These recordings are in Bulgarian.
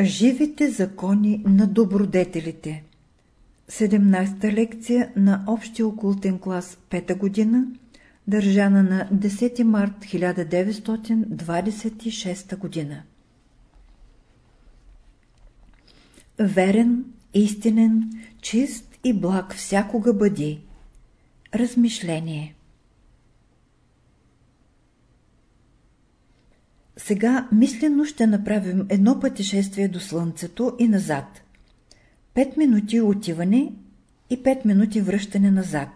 Живите закони на добродетелите 17-та лекция на Общия окултен клас 5 година, държана на 10 март 1926 година. Верен, истинен, чист и благ всякога бъди. Размишление Сега мислено ще направим едно пътешествие до Слънцето и назад. Пет минути отиване и пет минути връщане назад.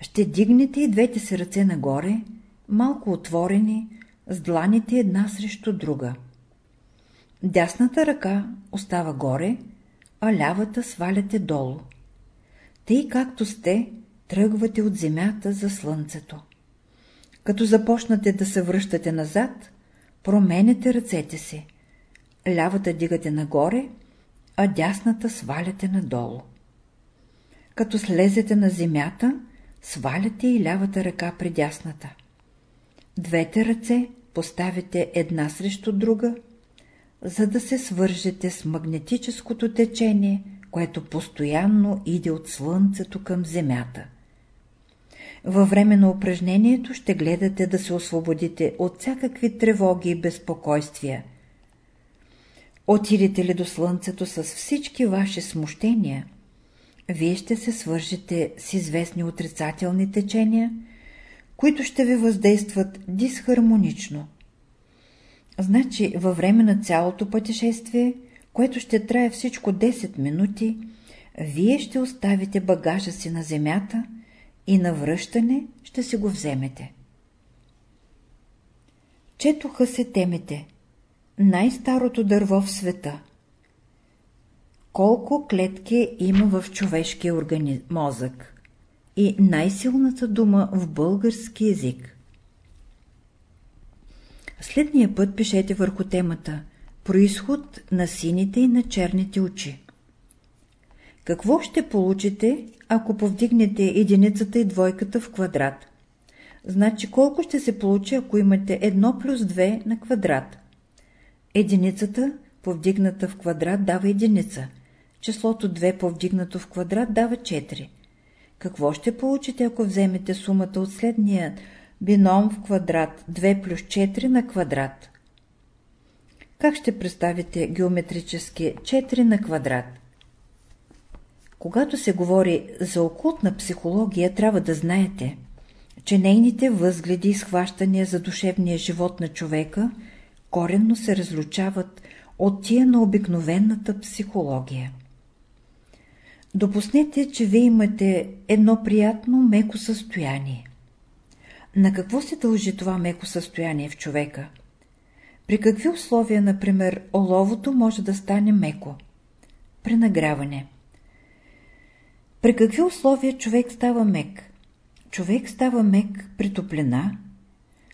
Ще дигнете и двете си ръце нагоре, малко отворени, с дланите една срещу друга. Дясната ръка остава горе, а лявата сваляте долу. Тъй както сте, тръгвате от земята за слънцето. Като започнате да се връщате назад, променете ръцете си. Лявата дигате нагоре, а дясната сваляте надолу. Като слезете на земята, сваляте и лявата ръка при дясната. Двете ръце поставяте една срещу друга, за да се свържете с магнетическото течение, което постоянно иде от Слънцето към Земята. Във време на упражнението ще гледате да се освободите от всякакви тревоги и безпокойствия. Отидете ли до Слънцето с всички ваши смущения, вие ще се свържете с известни отрицателни течения, които ще ви въздействат дисхармонично. Значи във време на цялото пътешествие, което ще трае всичко 10 минути, вие ще оставите багажа си на земята и на връщане ще си го вземете. Четоха се темите Най-старото дърво в света Колко клетки има в човешкия органи... мозък и най-силната дума в български язик. Следния път пишете върху темата Происход на сините и на черните очи. Какво ще получите, ако повдигнете единицата и двойката в квадрат? Значи колко ще се получи, ако имате 1 плюс 2 на квадрат? Единицата, повдигната в квадрат, дава единица. Числото 2 повдигнато в квадрат дава 4. Какво ще получите, ако вземете сумата от следния бином в квадрат 2 плюс 4 на квадрат? Как ще представите геометрически 4 на квадрат? Когато се говори за окултна психология, трябва да знаете, че нейните възгледи и схващания за душевния живот на човека коренно се разлучават от тия на обикновената психология. Допуснете, че вие имате едно приятно меко състояние. На какво се дължи това меко състояние в човека? При какви условия, например, оловото може да стане меко? При нагряване. При какви условия човек става мек? Човек става мек при топлина,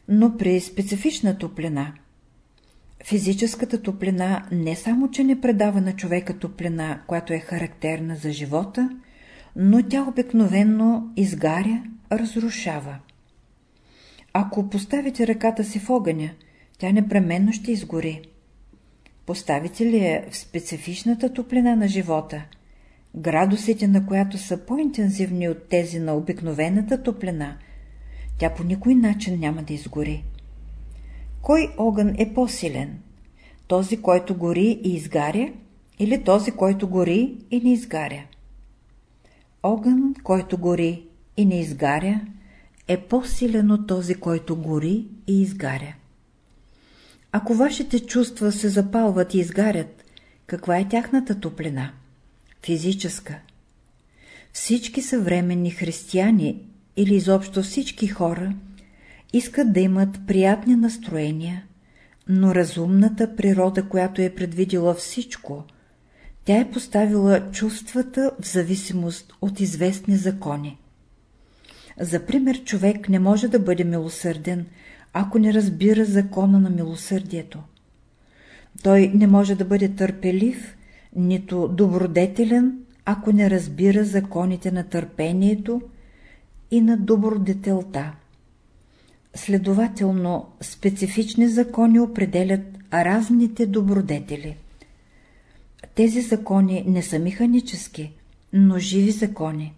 но при специфична топлина. Физическата топлина не само, че не предава на човека топлина, която е характерна за живота, но тя обикновенно изгаря, разрушава. Ако поставите ръката си в огъня, тя непременно ще изгори. Поставите ли я в специфичната топлина на живота – градусите на която са по-интензивни от тези на обикновената топлина, тя по никой начин няма да изгори. Кой огън е по-силен? Този, който гори и изгаря, или този, който гори и не изгаря? Огън, който гори и не изгаря, е по-силен от този, който гори и изгаря. Ако вашите чувства се запалват и изгарят, каква е тяхната топлина? Физическа. Всички съвременни християни или изобщо всички хора искат да имат приятни настроения, но разумната природа, която е предвидила всичко, тя е поставила чувствата в зависимост от известни закони. За пример, човек не може да бъде милосърден, ако не разбира закона на милосърдието. Той не може да бъде търпелив, нито добродетелен, ако не разбира законите на търпението и на добродетелта. Следователно, специфични закони определят разните добродетели. Тези закони не са механически, но живи закони.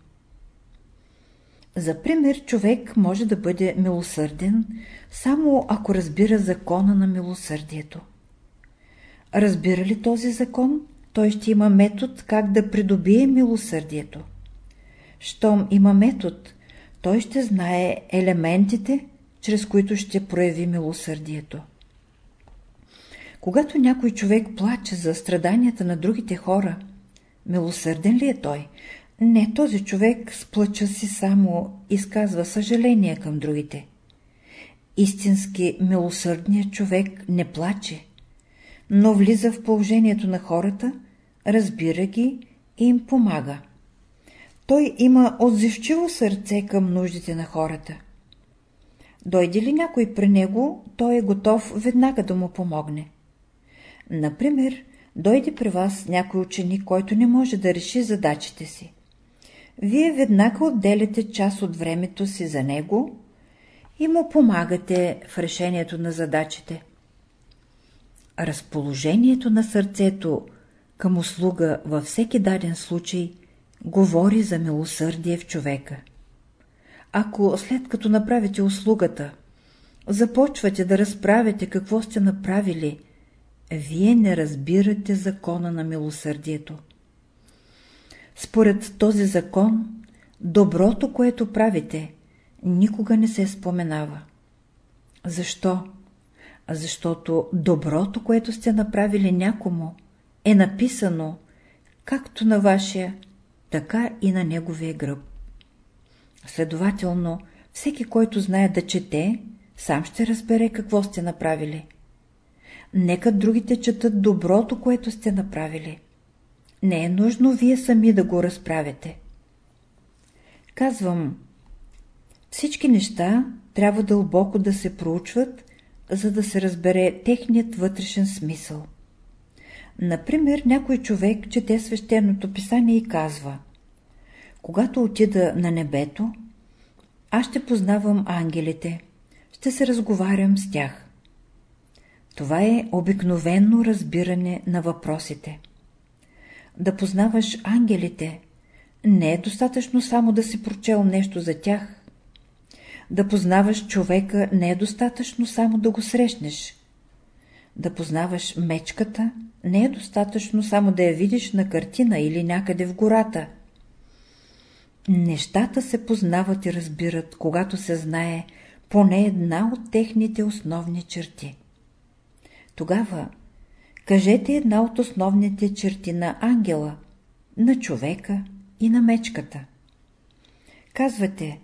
За пример, човек може да бъде милосърден, само ако разбира закона на милосърдието. Разбира ли този закон, той ще има метод как да придобие милосърдието. Щом има метод, той ще знае елементите, чрез които ще прояви милосърдието. Когато някой човек плаче за страданията на другите хора, милосърден ли е той? Не, този човек с плача си само изказва съжаление към другите. Истински милосърдният човек не плаче, но влиза в положението на хората, разбира ги и им помага. Той има отзивчиво сърце към нуждите на хората. Дойде ли някой при него, той е готов веднага да му помогне. Например, дойде при вас някой ученик, който не може да реши задачите си. Вие веднага отделяте част от времето си за него и му помагате в решението на задачите. Разположението на сърцето към услуга във всеки даден случай говори за милосърдие в човека. Ако след като направите услугата, започвате да разправяте какво сте направили, вие не разбирате закона на милосърдието. Според този закон, доброто, което правите, никога не се споменава. Защо? Защото доброто, което сте направили някому, е написано както на вашия, така и на неговия гръб. Следователно, всеки, който знае да чете, сам ще разбере какво сте направили. Нека другите четат доброто, което сте направили. Не е нужно вие сами да го разправите. Казвам, всички неща трябва дълбоко да се проучват, за да се разбере техният вътрешен смисъл. Например, някой човек чете свещеното писание и казва Когато отида на небето, аз ще познавам ангелите, ще се разговарям с тях. Това е обикновено разбиране на въпросите. Да познаваш ангелите не е достатъчно само да си прочел нещо за тях. Да познаваш човека не е достатъчно само да го срещнеш. Да познаваш мечката не е достатъчно само да я видиш на картина или някъде в гората. Нещата се познават и разбират, когато се знае поне една от техните основни черти. Тогава кажете една от основните черти на ангела, на човека и на мечката. Казвате,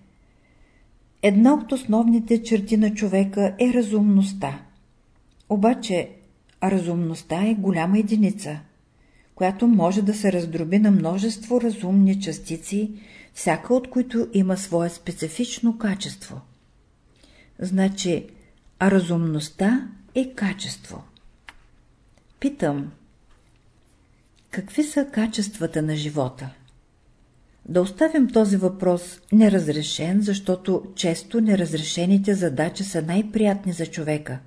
една от основните черти на човека е разумността. Обаче разумността е голяма единица, която може да се раздроби на множество разумни частици, всяка от които има свое специфично качество. Значи, разумността е качество. Питам, какви са качествата на живота? Да оставим този въпрос неразрешен, защото често неразрешените задачи са най-приятни за човека.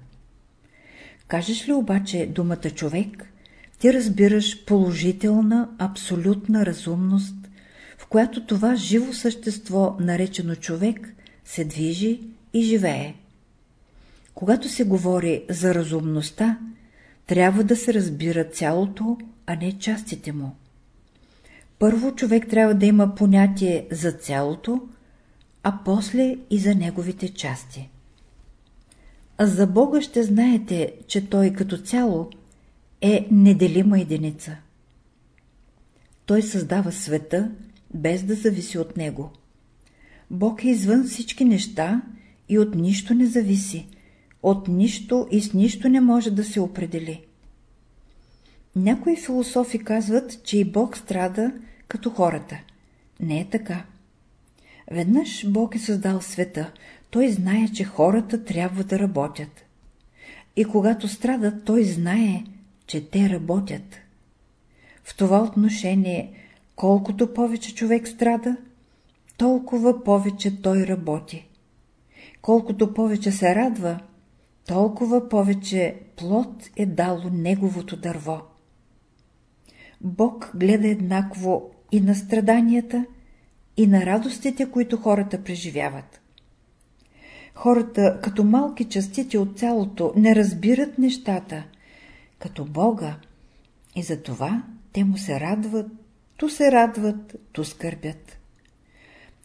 Кажеш ли обаче думата човек, ти разбираш положителна, абсолютна разумност, в която това живо същество, наречено човек, се движи и живее. Когато се говори за разумността, трябва да се разбира цялото, а не частите му. Първо човек трябва да има понятие за цялото, а после и за неговите части. А за Бога ще знаете, че Той като цяло е неделима единица. Той създава света, без да зависи от него. Бог е извън всички неща и от нищо не зависи, от нищо и с нищо не може да се определи. Някои философи казват, че и Бог страда като хората. Не е така. Веднъж Бог е създал света, той знае, че хората трябва да работят. И когато страдат, той знае, че те работят. В това отношение, колкото повече човек страда, толкова повече той работи. Колкото повече се радва, толкова повече плод е дало неговото дърво. Бог гледа еднакво и на страданията, и на радостите, които хората преживяват. Хората, като малки частици от цялото, не разбират нещата, като Бога, и затова те му се радват, ту се радват, ту скърбят.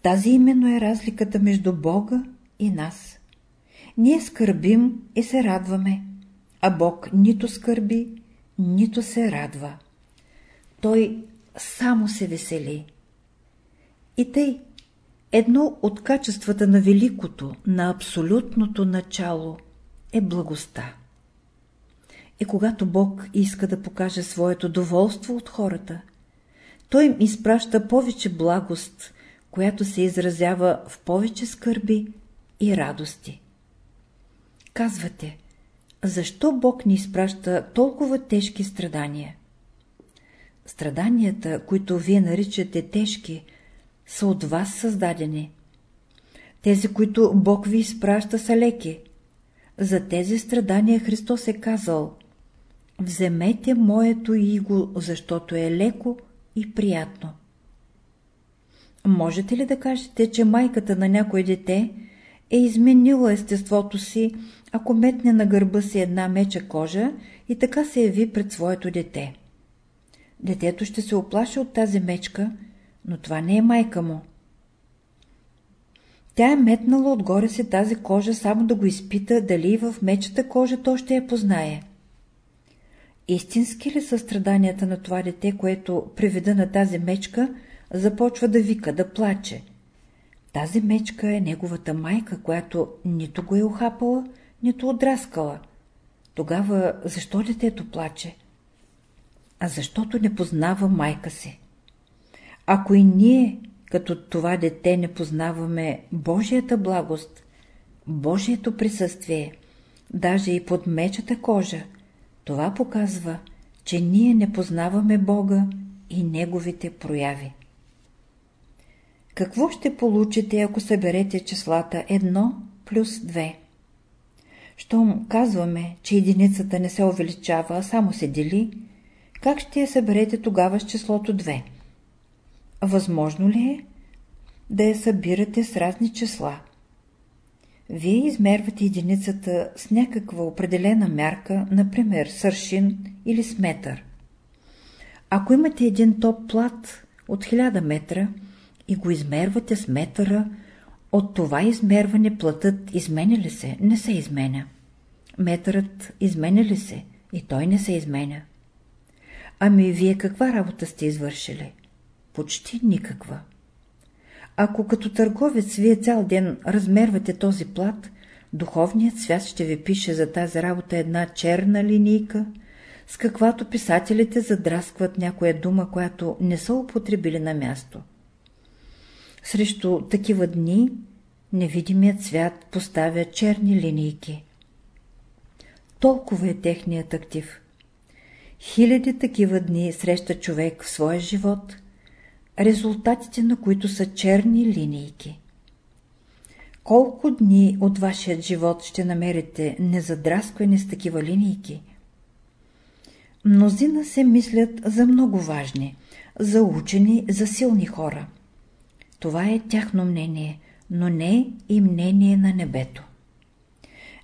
Тази именно е разликата между Бога и нас. Ние скърбим и се радваме, а Бог нито скърби, нито се радва. Той само се весели. И тъй, едно от качествата на великото, на абсолютното начало е благостта. И когато Бог иска да покаже своето доволство от хората, Той им изпраща повече благост, която се изразява в повече скърби и радости. Казвате, защо Бог ни изпраща толкова тежки страдания? Страданията, които вие наричате тежки, са от вас създадени. Тези, които Бог ви изпраща, са леки. За тези страдания Христос е казал Вземете моето иго, защото е леко и приятно. Можете ли да кажете, че майката на някое дете е изменила естеството си, ако метне на гърба си една меча кожа и така се яви пред своето дете? Детето ще се оплаши от тази мечка, но това не е майка му. Тя е метнала отгоре си тази кожа само да го изпита, дали в мечата кожа то ще я познае. Истински ли са страданията на това дете, което при вида на тази мечка започва да вика, да плаче? Тази мечка е неговата майка, която нито го е охапала, нито отраскала. Тогава защо детето плаче? А защото не познава майка си. Ако и ние, като това дете, не познаваме Божията благост, Божието присъствие, даже и под мечата кожа, това показва, че ние не познаваме Бога и Неговите прояви. Какво ще получите, ако съберете числата 1 плюс 2? Щом казваме, че единицата не се увеличава, а само се дели, как ще я съберете тогава с числото 2? Възможно ли е да я събирате с разни числа? Вие измервате единицата с някаква определена мярка, например сършин или с метър. Ако имате един топ плат от 1000 метра и го измервате с метъра, от това измерване платът изменя ли се? Не се изменя. Метърът изменя ли се? И той не се изменя. Ами вие каква работа сте извършили? Почти никаква. Ако като търговец вие цял ден размервате този плат, духовният свят ще ви пише за тази работа една черна линийка, с каквато писателите задраскват някоя дума, която не са употребили на място. Срещу такива дни невидимият свят поставя черни линийки. Толкова е техният актив. Хиляди такива дни среща човек в своя живот – резултатите на които са черни линейки. Колко дни от вашият живот ще намерите незадрасквани с такива линейки? Мнозина се мислят за много важни, за учени, за силни хора. Това е тяхно мнение, но не и мнение на небето.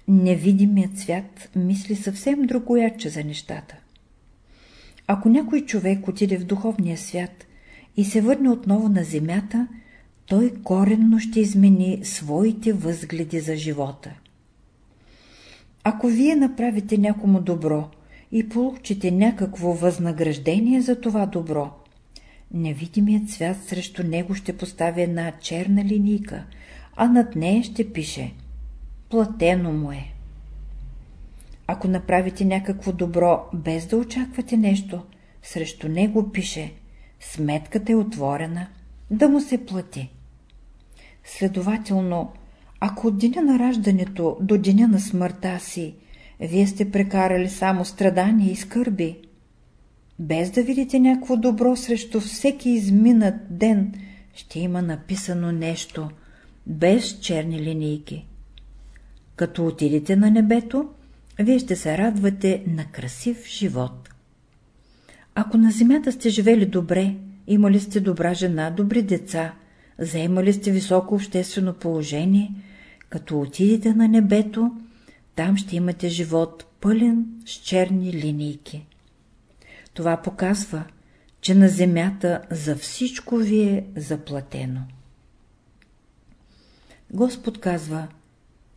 Невидимият свят мисли съвсем другояче за нещата. Ако някой човек отиде в духовния свят и се върне отново на земята, той коренно ще измени своите възгледи за живота. Ако вие направите някому добро и получите някакво възнаграждение за това добро, невидимият свят срещу него ще поставя една черна линийка, а над нея ще пише «Платено му е». Ако направите някакво добро без да очаквате нещо, срещу него пише сметката е отворена, да му се плати. Следователно, ако от деня на раждането до деня на смъртта си вие сте прекарали само страдания и скърби, без да видите някакво добро срещу всеки изминат ден, ще има написано нещо, без черни линейки. Като отидете на небето, вие ще се радвате на красив живот. Ако на земята сте живели добре, имали сте добра жена, добри деца, заемали сте високо обществено положение, като отидете на небето, там ще имате живот пълен с черни линейки. Това показва, че на земята за всичко ви е заплатено. Господ казва,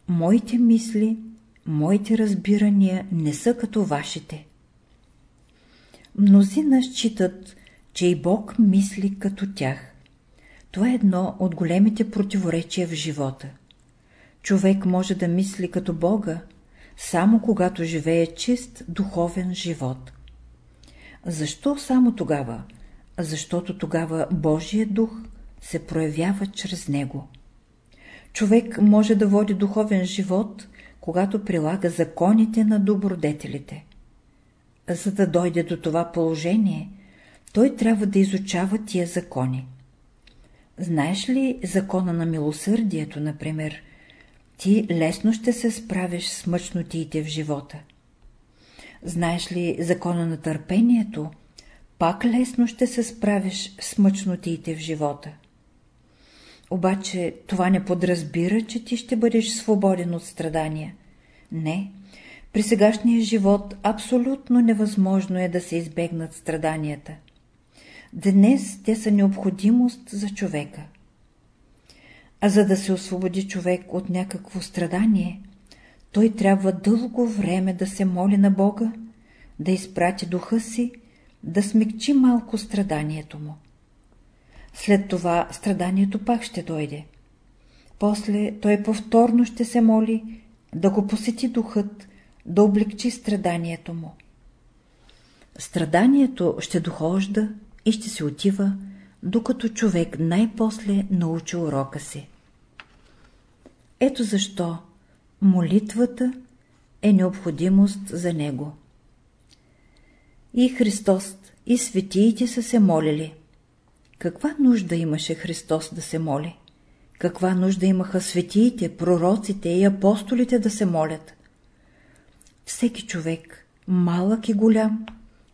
моите мисли, моите разбирания не са като вашите. Мнозина считат, че и Бог мисли като тях. Това е едно от големите противоречия в живота. Човек може да мисли като Бога, само когато живее чист духовен живот. Защо само тогава? Защото тогава Божият дух се проявява чрез него. Човек може да води духовен живот, когато прилага законите на добродетелите. За да дойде до това положение, той трябва да изучава тия закони. Знаеш ли закона на милосърдието, например, ти лесно ще се справиш с мъчнотиите в живота. Знаеш ли закона на търпението, пак лесно ще се справиш с мъчнотиите в живота. Обаче това не подразбира, че ти ще бъдеш свободен от страдания. Не, при сегашния живот абсолютно невъзможно е да се избегнат страданията. Днес те са необходимост за човека. А за да се освободи човек от някакво страдание, той трябва дълго време да се моли на Бога, да изпрати духа си, да смекчи малко страданието му. След това страданието пак ще дойде. После той повторно ще се моли да го посети духът, да облегчи страданието му. Страданието ще дохожда и ще се отива, докато човек най-после научи урока си. Ето защо молитвата е необходимост за него. И Христос, и светиите са се молили. Каква нужда имаше Христос да се моли? Каква нужда имаха светиите, пророците и апостолите да се молят? Всеки човек, малък и голям,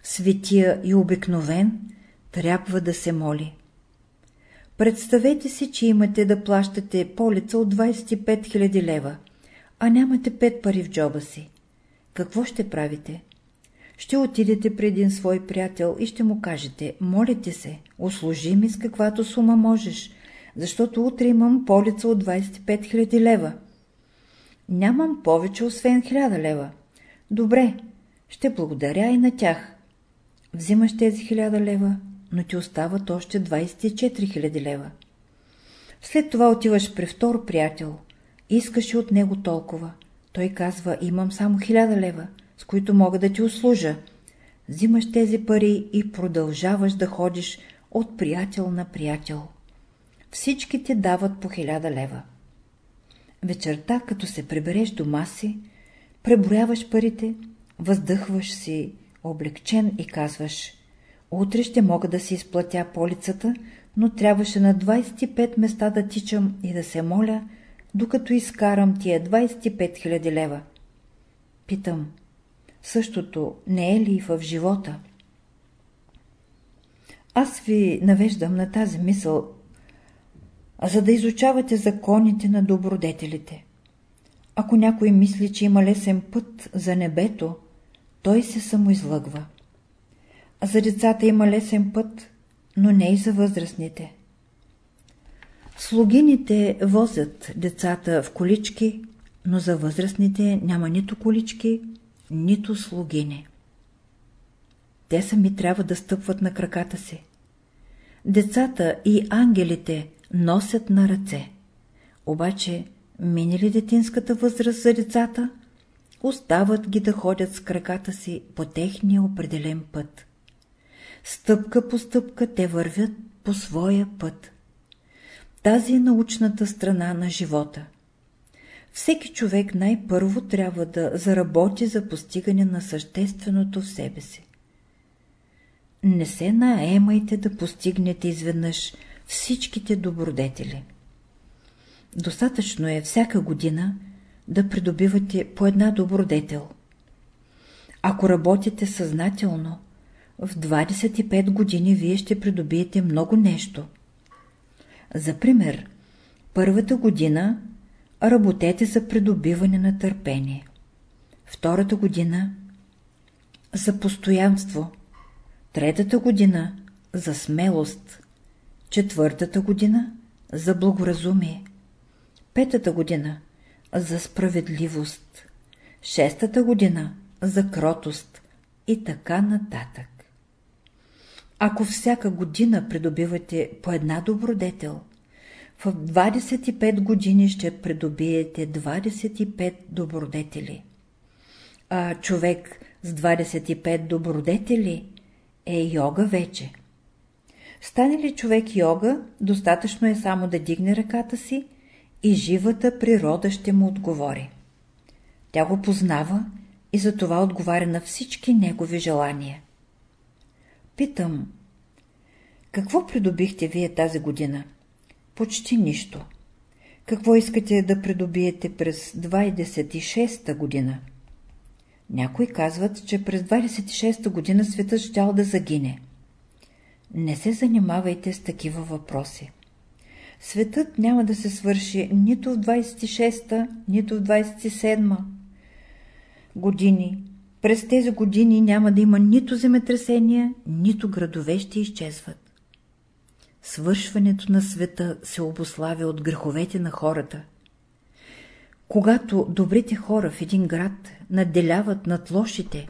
светия и обикновен, трябва да се моли. Представете си, че имате да плащате полица от 25 000 лева, а нямате 5 пари в джоба си. Какво ще правите? Ще отидете при един свой приятел и ще му кажете, молите се, услужи ми с каквато сума можеш, защото утре имам полица от 25 000 лева. Нямам повече, освен 1000 лева. Добре, ще благодаря и на тях. Взимаш тези 1000 лева, но ти остават още 24 000 лева. След това отиваш при втор приятел. Искаш от него толкова. Той казва, имам само 1000 лева, с които мога да ти услужа. Взимаш тези пари и продължаваш да ходиш от приятел на приятел. Всички ти дават по 1000 лева. Вечерта, като се прибереш дома си, преброяваш парите, въздъхваш си облегчен и казваш Утре ще мога да си изплатя полицата, но трябваше на 25 места да тичам и да се моля, докато изкарам тия 25 000 лева. Питам, същото не е ли и в живота? Аз ви навеждам на тази мисъл, за да изучавате законите на добродетелите. Ако някой мисли, че има лесен път за небето, той се самоизлъгва. За децата има лесен път, но не и за възрастните. Слугините возят децата в колички, но за възрастните няма нито колички, нито слугини. Те сами трябва да стъпват на краката си. Децата и ангелите носят на ръце. Обаче, мине ли детинската възраст за децата, остават ги да ходят с краката си по техния определен път. Стъпка по стъпка те вървят по своя път. Тази е научната страна на живота. Всеки човек най-първо трябва да заработи за постигане на същественото в себе си. Не се наемайте да постигнете изведнъж всичките добродетели. Достатъчно е всяка година да придобивате по една добродетел. Ако работите съзнателно, в 25 години вие ще придобиете много нещо. За пример, първата година работете за придобиване на търпение. Втората година за постоянство. Третата година за смелост. Четвъртата година за благоразумие. Петата година за справедливост. Шестата година за кротост и така нататък. Ако всяка година придобивате по една добродетел, в 25 години ще придобиете 25 добродетели. А човек с 25 добродетели е йога вече. Стане ли човек йога, достатъчно е само да дигне ръката си и живата природа ще му отговори. Тя го познава и за това отговаря на всички негови желания. Питам, какво придобихте вие тази година? Почти нищо. Какво искате да придобиете през 26-та година? Някои казват, че през 26-та година светът щял да загине. Не се занимавайте с такива въпроси. Светът няма да се свърши нито в 26-та, нито в 27-ма години. През тези години няма да има нито земетресения, нито градове ще изчезват. Свършването на света се обославя от греховете на хората. Когато добрите хора в един град надделяват над лошите,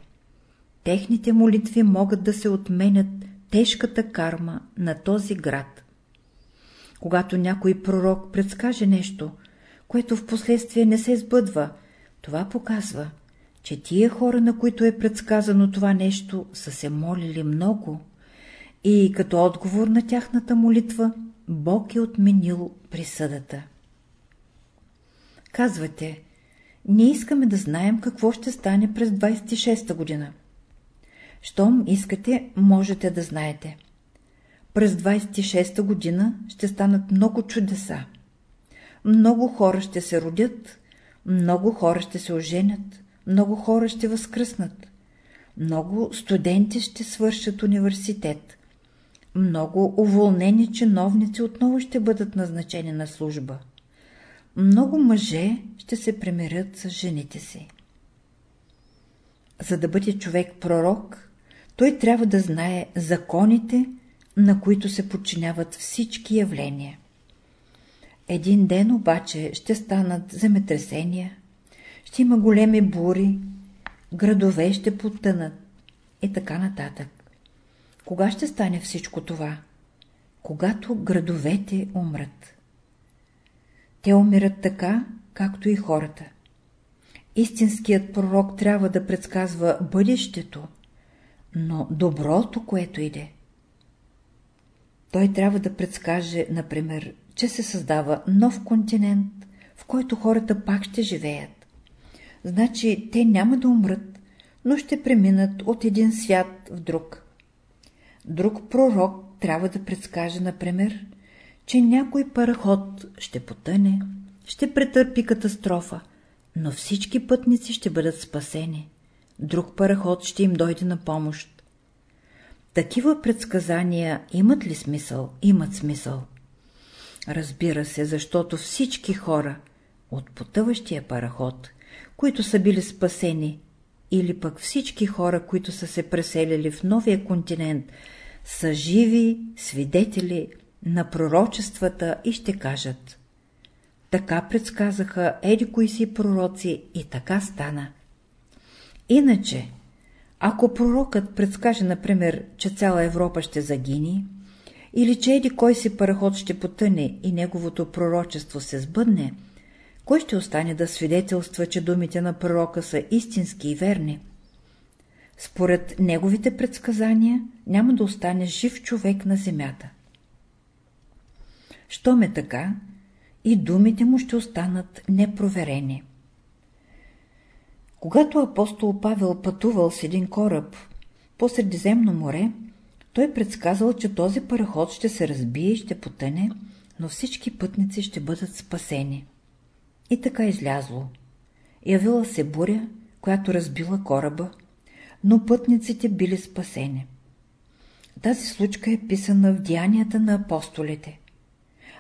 техните молитви могат да се отменят тежката карма на този град. Когато някой пророк предскаже нещо, което в последствие не се сбъдва, това показва, че тия хора, на които е предсказано това нещо, са се молили много и като отговор на тяхната молитва, Бог е отменил присъдата. Казвате, ние искаме да знаем какво ще стане през 26-та година. Щом искате, можете да знаете. През 26-та година ще станат много чудеса. Много хора ще се родят, много хора ще се оженят, много хора ще възкръснат. Много студенти ще свършат университет. Много уволнени чиновници отново ще бъдат назначени на служба. Много мъже ще се примерят с жените си. За да бъде човек пророк, той трябва да знае законите, на които се подчиняват всички явления. Един ден обаче ще станат земетресения, ще има големи бури, градове ще потънат и така нататък. Кога ще стане всичко това? Когато градовете умрат. Те умират така, както и хората. Истинският пророк трябва да предсказва бъдещето, но доброто, което иде. Той трябва да предскаже, например, че се създава нов континент, в който хората пак ще живеят. Значи те няма да умрат, но ще преминат от един свят в друг. Друг пророк трябва да предскаже, например, че някой параход ще потъне, ще претърпи катастрофа, но всички пътници ще бъдат спасени. Друг параход ще им дойде на помощ. Такива предсказания имат ли смисъл? Имат смисъл. Разбира се, защото всички хора от потъващия параход, които са били спасени, или пък всички хора, които са се преселили в новия континент, са живи свидетели на пророчествата и ще кажат така предсказаха еди кои си пророци и така стана. Иначе, ако пророкът предскаже, например, че цяла Европа ще загини, или че еди кой си параход ще потъне и неговото пророчество се сбъдне, кой ще остане да свидетелства, че думите на пророка са истински и верни? Според неговите предсказания няма да остане жив човек на земята. Щом е така, и думите му ще останат непроверени. Когато апостол Павел пътувал с един кораб по Средиземно море, той предсказал, че този параход ще се разбие и ще потъне, но всички пътници ще бъдат спасени. И така излязло. Явила се буря, която разбила кораба, но пътниците били спасени. Тази случка е писана в Деянията на апостолите.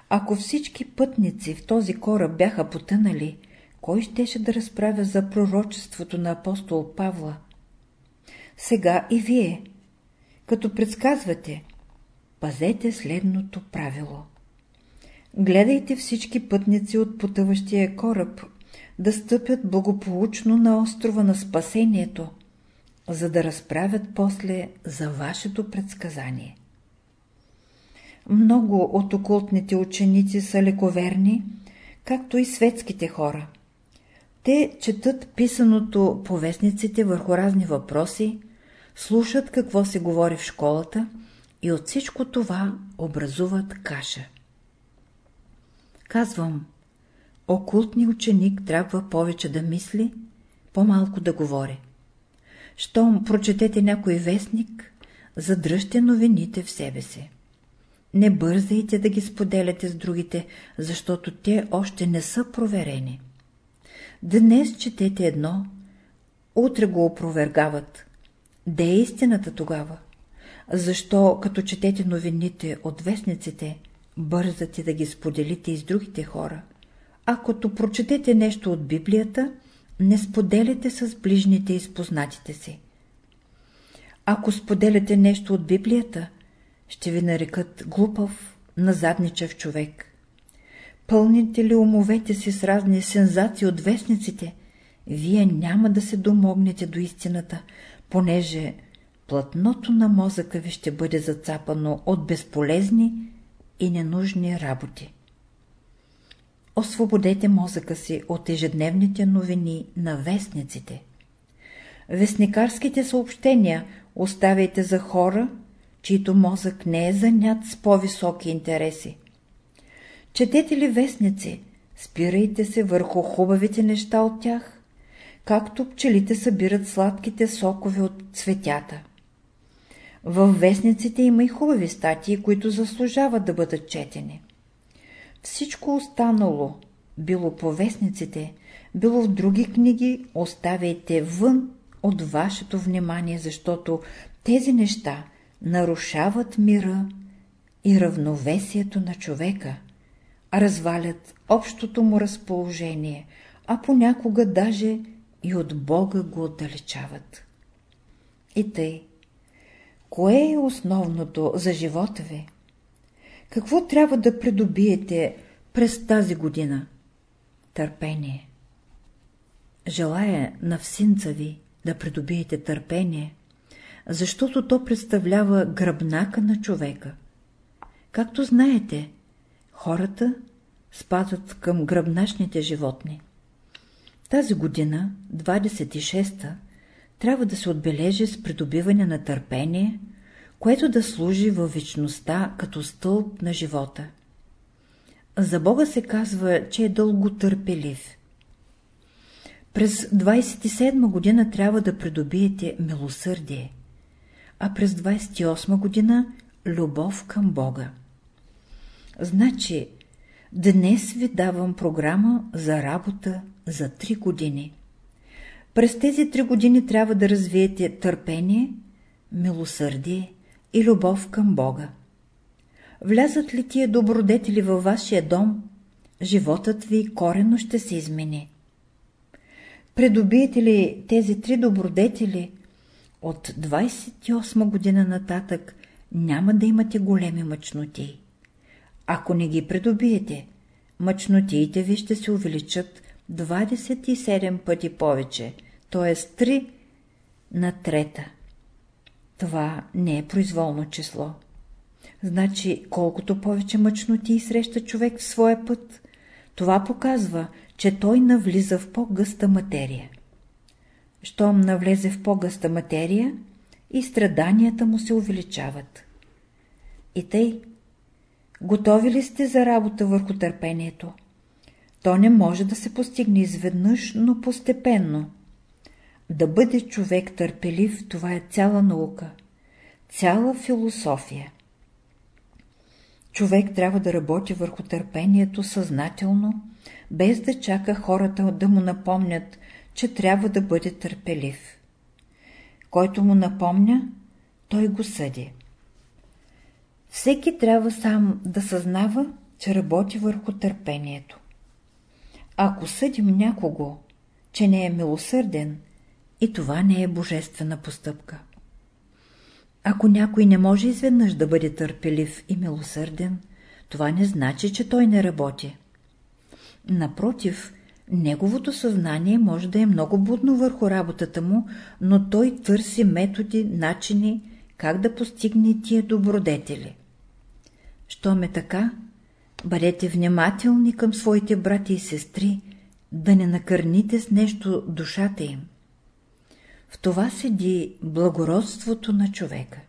Ако всички пътници в този кораб бяха потънали, кой щеше да разправя за пророчеството на апостол Павла? Сега и вие, като предсказвате, пазете следното правило. Гледайте всички пътници от потъващия кораб да стъпят благополучно на острова на спасението, за да разправят после за вашето предсказание. Много от окултните ученици са лековерни, както и светските хора. Те четат писаното по вестниците върху разни въпроси, слушат какво се говори в школата и от всичко това образуват каша. Казвам, окултният ученик трябва повече да мисли, по-малко да говори. Щом прочетете някой вестник, задръжте новините в себе си. Не бързайте да ги споделяте с другите, защото те още не са проверени. Днес четете едно, утре го опровергават. Де е истината тогава? Защо, като четете новините от вестниците, бързате да ги споделите и с другите хора? А като прочетете нещо от Библията, не споделяте с ближните и спознатите си. Ако споделяте нещо от Библията, ще ви нарекат глупав, назадничав човек. Пълните ли умовете си с разни сензации от вестниците, вие няма да се домогнете до истината, понеже платното на мозъка ви ще бъде зацапано от безполезни и ненужни работи. Освободете мозъка си от ежедневните новини на вестниците. Вестникарските съобщения оставяйте за хора, чийто мозък не е занят с по-високи интереси. Четете ли вестници, спирайте се върху хубавите неща от тях, както пчелите събират сладките сокове от цветята. Във вестниците има и хубави статии, които заслужават да бъдат четени. Всичко останало, било по вестниците, било в други книги, оставяйте вън от вашето внимание, защото тези неща нарушават мира и равновесието на човека, развалят общото му разположение, а понякога даже и от Бога го отдалечават. И тъй, кое е основното за живота ви? Какво трябва да придобиете през тази година? Търпение. Желая на всинца ви да придобиете търпение, защото то представлява гръбнака на човека. Както знаете, хората спадат към гръбначните животни. Тази година, 26-та, трябва да се отбележи с придобиване на търпение, което да служи във вечността като стълб на живота. За Бога се казва, че е дълготърпелив. През 27 година трябва да придобиете милосърдие, а през 28 година любов към Бога. Значи, днес ви давам програма за работа за 3 години. През тези 3 години трябва да развиете търпение, милосърдие и любов към Бога. Влязат ли тия добродетели във вашия дом, животът ви корено ще се измени. Предобиете ли тези три добродетели, от 28 година нататък няма да имате големи мъчноти. Ако не ги предобиете, мъчнотиите ви ще се увеличат 27 пъти повече, т.е. 3 на трета. Това не е произволно число. Значи, колкото повече мъчноти среща човек в своя път, това показва, че той навлиза в по-гъста материя. Щом навлезе в по-гъста материя, и страданията му се увеличават. И тъй, готови ли сте за работа върху търпението? То не може да се постигне изведнъж, но постепенно. Да бъде човек търпелив, това е цяла наука, цяла философия. Човек трябва да работи върху търпението съзнателно, без да чака хората да му напомнят, че трябва да бъде търпелив. Който му напомня, той го съди. Всеки трябва сам да съзнава, че работи върху търпението. Ако съдим някого, че не е милосърден, и това не е божествена постъпка. Ако някой не може изведнъж да бъде търпелив и милосърден, това не значи, че той не работи. Напротив, неговото съзнание може да е много будно върху работата му, но той търси методи, начини, как да постигне тия добродетели. Щом е така, бъдете внимателни към своите брати и сестри, да не накърните с нещо душата им. В това седи благородството на човека.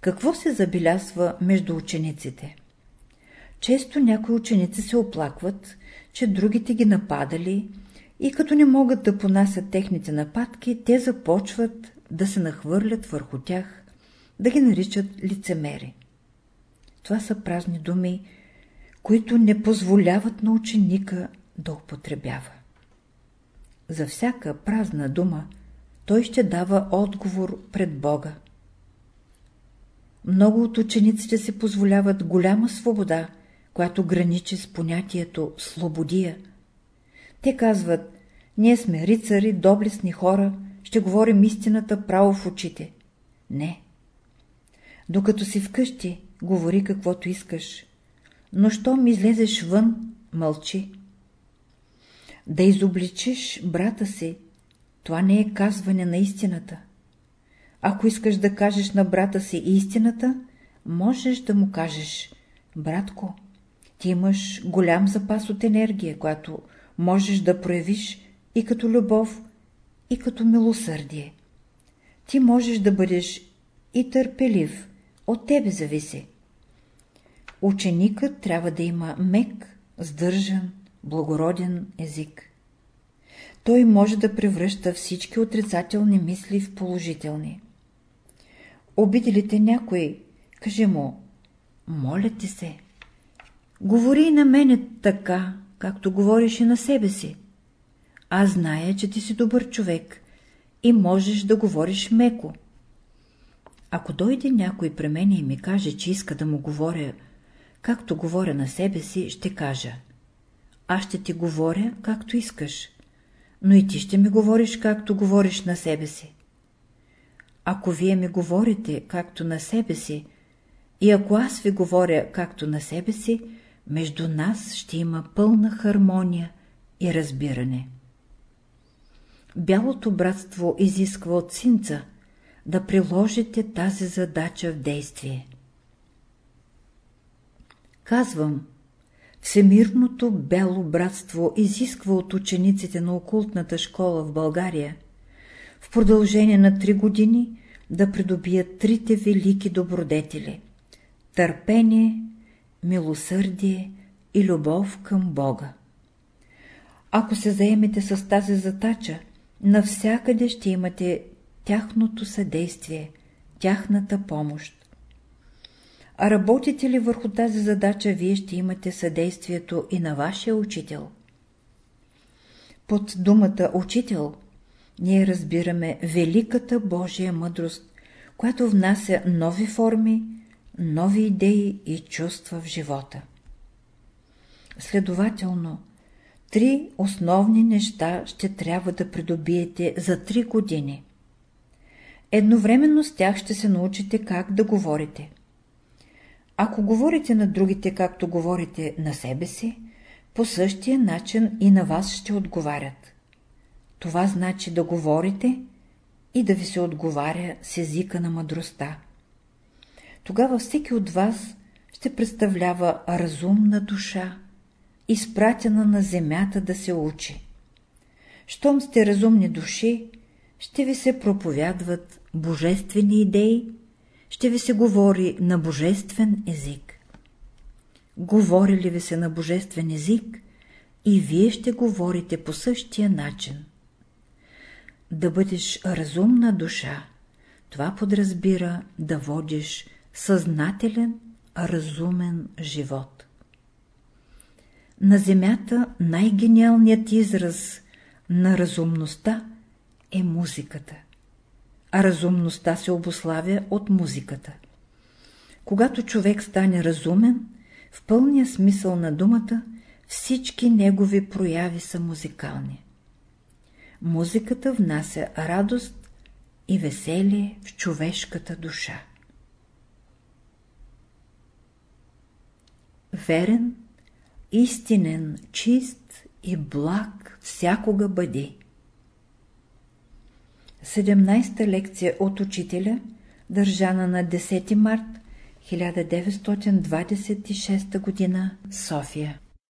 Какво се забелязва между учениците? Често някои ученици се оплакват, че другите ги нападали и като не могат да понасят техните нападки, те започват да се нахвърлят върху тях, да ги наричат лицемери. Това са празни думи, които не позволяват на ученика да употребява. За всяка празна дума той ще дава отговор пред Бога. Много от учениците си позволяват голяма свобода, която граничи с понятието «слободия». Те казват, ние сме рицари, доблестни хора, ще говорим истината право в очите. Не. Докато си вкъщи, говори каквото искаш, но щом излезеш вън, мълчи. Да изобличиш брата си, това не е казване на истината. Ако искаш да кажеш на брата си истината, можеш да му кажеш, братко, ти имаш голям запас от енергия, която можеш да проявиш и като любов, и като милосърдие. Ти можеш да бъдеш и търпелив, от тебе зависи. Ученикът трябва да има мек, сдържан, благороден език. Той може да превръща всички отрицателни мисли в положителни. Обидели те някой, кажи му, моля ти се, говори на мене така, както говориш и на себе си. Аз зная, че ти си добър човек и можеш да говориш меко. Ако дойде някой при мен и ми каже, че иска да му говоря, както говоря на себе си, ще кажа. Аз ще ти говоря, както искаш, но и ти ще ми говориш, както говориш на себе си. Ако вие ми говорите, както на себе си, и ако аз ви говоря, както на себе си, между нас ще има пълна хармония и разбиране. Бялото братство изисква от синца да приложите тази задача в действие. Казвам, Всемирното бяло братство изисква от учениците на окултната школа в България в продължение на три години да придобият трите велики добродетели – търпение, милосърдие и любов към Бога. Ако се заемете с тази затача, навсякъде ще имате тяхното съдействие, тяхната помощ. Работите ли върху тази задача, вие ще имате съдействието и на вашия учител. Под думата учител ние разбираме великата Божия мъдрост, която внася нови форми, нови идеи и чувства в живота. Следователно, три основни неща ще трябва да придобиете за три години. Едновременно с тях ще се научите как да говорите. Ако говорите на другите, както говорите на себе си, по същия начин и на вас ще отговарят. Това значи да говорите и да ви се отговаря с езика на мъдростта. Тогава всеки от вас ще представлява разумна душа, изпратена на земята да се учи. Щом сте разумни души, ще ви се проповядват божествени идеи ще ви се говори на божествен език. Говори ли ви се на божествен език, и вие ще говорите по същия начин. Да бъдеш разумна душа, това подразбира да водиш съзнателен, разумен живот. на Земята най-гениалният израз на разумността е музиката. А разумността се обославя от музиката. Когато човек стане разумен, в пълния смисъл на думата, всички негови прояви са музикални. Музиката внася радост и веселие в човешката душа. Верен, истинен, чист и благ всякога бъди. 17-та лекция от учителя, държана на 10 март 1926 г. София